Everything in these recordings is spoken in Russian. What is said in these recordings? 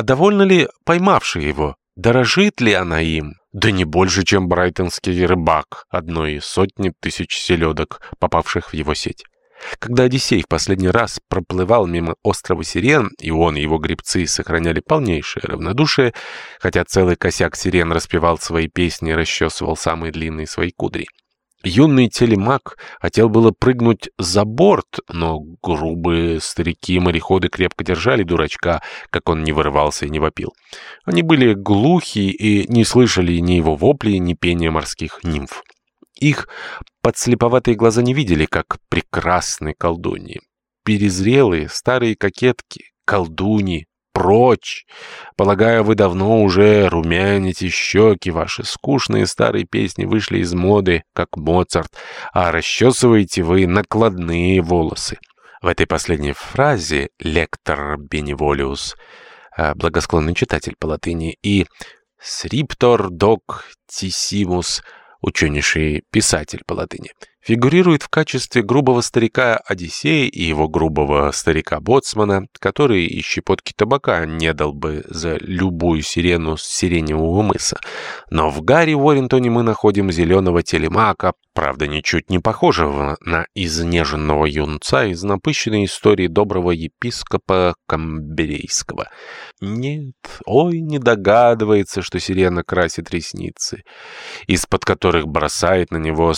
А довольна ли поймавший его? Дорожит ли она им? Да не больше, чем брайтонский рыбак, одной из сотни тысяч селедок, попавших в его сеть. Когда Одиссей в последний раз проплывал мимо острова Сирен, и он и его гребцы сохраняли полнейшее равнодушие, хотя целый косяк сирен распевал свои песни и расчесывал самые длинные свои кудри. Юный телемак хотел было прыгнуть за борт, но грубые старики-мореходы крепко держали дурачка, как он не вырывался и не вопил. Они были глухи и не слышали ни его вопли, ни пения морских нимф. Их подслеповатые глаза не видели, как прекрасны колдуньи. Перезрелые старые кокетки, колдуньи, прочь! Полагаю, вы давно уже румяните щеки, ваши скучные старые песни вышли из моды, как Моцарт, а расчесываете вы накладные волосы. В этой последней фразе «лектор беневолиус» э, благосклонный читатель по латыни и «сриптор док тисимус» ученейший писатель по латыни, фигурирует в качестве грубого старика Одиссея и его грубого старика-боцмана, который и щепотки табака не дал бы за любую сирену с сиреневого мыса. Но в Гарри Уоррентоне мы находим зеленого телемака, правда, ничуть не похожего на изнеженного юнца из напыщенной истории доброго епископа Камберейского. Нет, ой, не догадывается, что сирена красит ресницы, из-под которых бросает на него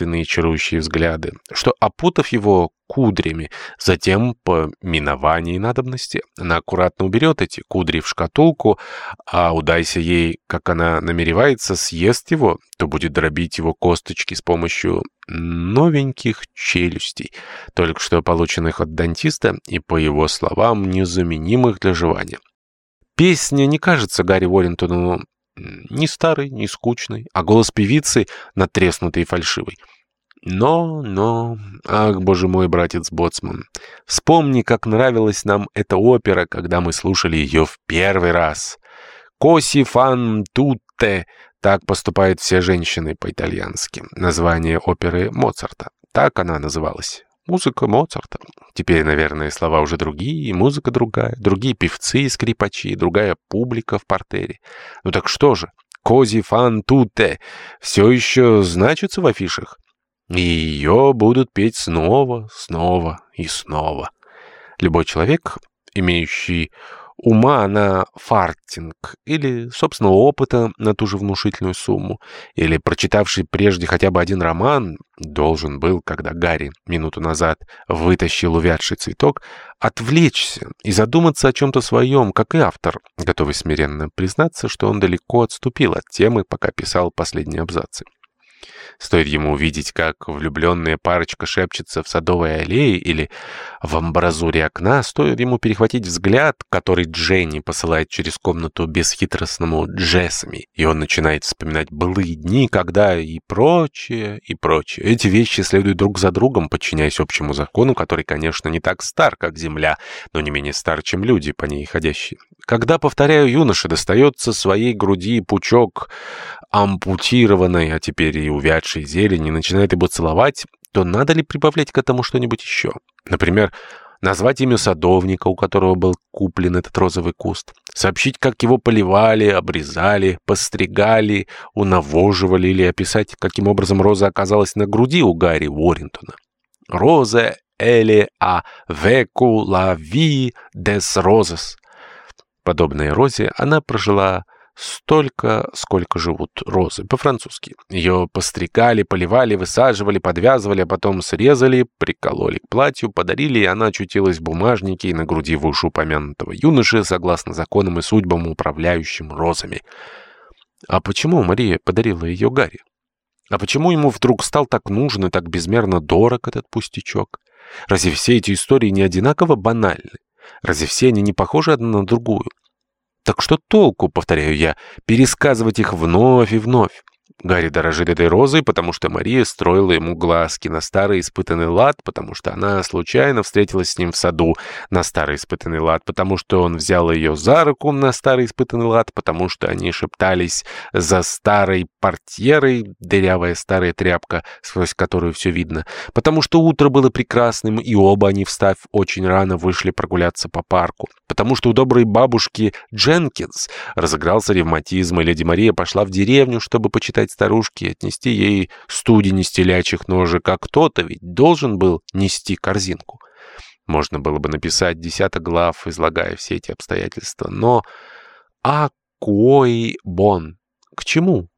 смертоубийственные чарующие взгляды, что, опутав его кудрями. Затем, по миновании надобности, она аккуратно уберет эти кудри в шкатулку, а удайся ей, как она намеревается, съест его, то будет дробить его косточки с помощью новеньких челюстей, только что полученных от дантиста и, по его словам, незаменимых для жевания. Песня не кажется Гарри Уоррентону ни старой, ни скучной, а голос певицы натреснутый и фальшивый. Но, но... Ах, боже мой, братец Боцман, вспомни, как нравилась нам эта опера, когда мы слушали ее в первый раз. «Коси фан тутте» — так поступают все женщины по-итальянски. Название оперы Моцарта. Так она называлась. Музыка Моцарта. Теперь, наверное, слова уже другие, музыка другая, другие певцы и скрипачи, другая публика в портере. Ну так что же, «Кози фан тутте» все еще значится в афишах? И ее будут петь снова, снова и снова. Любой человек, имеющий ума на фартинг или собственного опыта на ту же внушительную сумму, или прочитавший прежде хотя бы один роман, должен был, когда Гарри минуту назад вытащил увядший цветок, отвлечься и задуматься о чем-то своем, как и автор, готовый смиренно признаться, что он далеко отступил от темы, пока писал последние абзацы. Стоит ему увидеть, как влюбленная парочка шепчется в садовой аллее или в амбразуре окна, стоит ему перехватить взгляд, который Дженни посылает через комнату бесхитростному Джессами, и он начинает вспоминать былые дни, когда и прочее, и прочее. Эти вещи следуют друг за другом, подчиняясь общему закону, который, конечно, не так стар, как Земля, но не менее стар, чем люди, по ней ходящие. Когда, повторяю, юноше достается своей груди пучок ампутированной, а теперь и увядшей зелени, начинает его целовать, то надо ли прибавлять к этому что-нибудь еще? Например, назвать имя садовника, у которого был куплен этот розовый куст, сообщить, как его поливали, обрезали, постригали, унавоживали или описать, каким образом роза оказалась на груди у Гарри Уоррентона. Роза Эли а веку ла дес розес. Подобной розе она прожила столько, сколько живут розы, по-французски. Ее постригали, поливали, высаживали, подвязывали, а потом срезали, прикололи к платью, подарили, и она очутилась в бумажнике и на груди вышеупомянутого юноши, согласно законам и судьбам, управляющим розами. А почему Мария подарила ее Гарри? А почему ему вдруг стал так нужен и так безмерно дорог этот пустячок? Разве все эти истории не одинаково банальны? Разве все они не похожи одна на другую? Что толку, повторяю я, пересказывать их вновь и вновь? Гарри дорожит этой розой, потому что Мария строила ему глазки на старый испытанный лад, потому что она случайно встретилась с ним в саду на старый испытанный лад, потому что он взял ее за руку на старый испытанный лад, потому что они шептались за старой портьерой, дырявая старая тряпка, сквозь которую все видно, потому что утро было прекрасным, и оба они, встав очень рано, вышли прогуляться по парку, потому что у доброй бабушки Дженкинс разыгрался ревматизм, и леди Мария пошла в деревню, чтобы почитать сказать старушке отнести ей студени стелячих ножек, а кто-то ведь должен был нести корзинку. Можно было бы написать десяток глав, излагая все эти обстоятельства, но «а кой бон» к чему?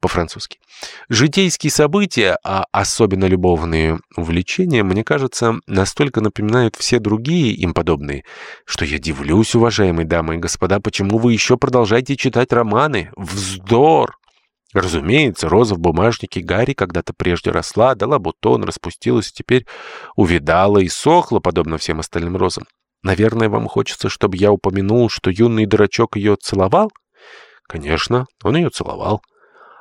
по-французски. Житейские события, а особенно любовные увлечения, мне кажется, настолько напоминают все другие им подобные, что я дивлюсь, уважаемые дамы и господа, почему вы еще продолжаете читать романы? Вздор! Разумеется, роза в бумажнике Гарри когда-то прежде росла, дала бутон, распустилась, теперь увидала и сохла, подобно всем остальным розам. Наверное, вам хочется, чтобы я упомянул, что юный дурачок ее целовал? Конечно, он ее целовал.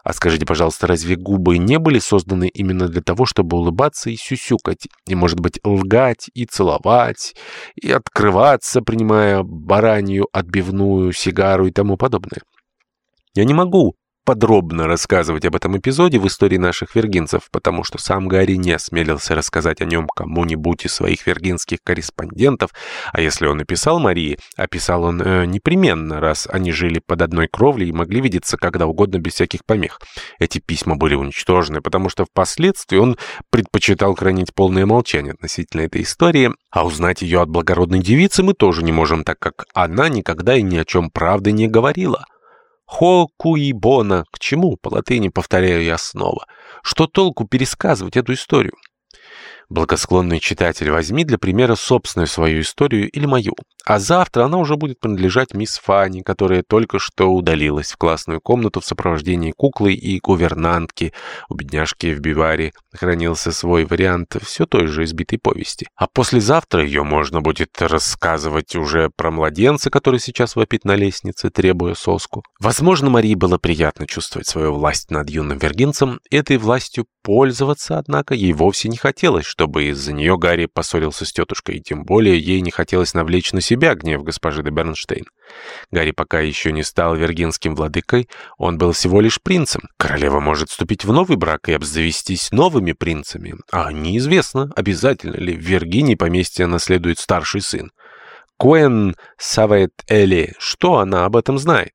А скажите, пожалуйста, разве губы не были созданы именно для того, чтобы улыбаться и сюсюкать, и, может быть, лгать и целовать, и открываться, принимая баранью, отбивную, сигару и тому подобное? Я не могу подробно рассказывать об этом эпизоде в истории наших вергинцев, потому что сам Гарри не осмелился рассказать о нем кому-нибудь из своих вергинских корреспондентов, а если он написал Марии, описал он э, непременно, раз они жили под одной кровлей и могли видеться когда угодно без всяких помех. Эти письма были уничтожены, потому что впоследствии он предпочитал хранить полное молчание относительно этой истории, а узнать ее от благородной девицы мы тоже не можем, так как она никогда и ни о чем правды не говорила. Хо куибона. К чему? По латыни повторяю я снова. Что толку пересказывать эту историю? Благосклонный читатель, возьми для примера собственную свою историю или мою. А завтра она уже будет принадлежать мисс Фанни, которая только что удалилась в классную комнату в сопровождении куклы и гувернантки. У бедняжки в биваре хранился свой вариант все той же избитой повести. А послезавтра ее можно будет рассказывать уже про младенца, который сейчас вопит на лестнице, требуя соску. Возможно, Марии было приятно чувствовать свою власть над юным вергинцем. Этой властью пользоваться, однако, ей вовсе не хотелось, чтобы из-за нее Гарри поссорился с тетушкой, и тем более ей не хотелось навлечь на себя гнев госпожи де Бернштейн. Гарри пока еще не стал вергинским владыкой, он был всего лишь принцем. Королева может вступить в новый брак и обзавестись новыми принцами, а неизвестно, обязательно ли в Виргинии поместье наследует старший сын. Куэн Савет Эли, что она об этом знает?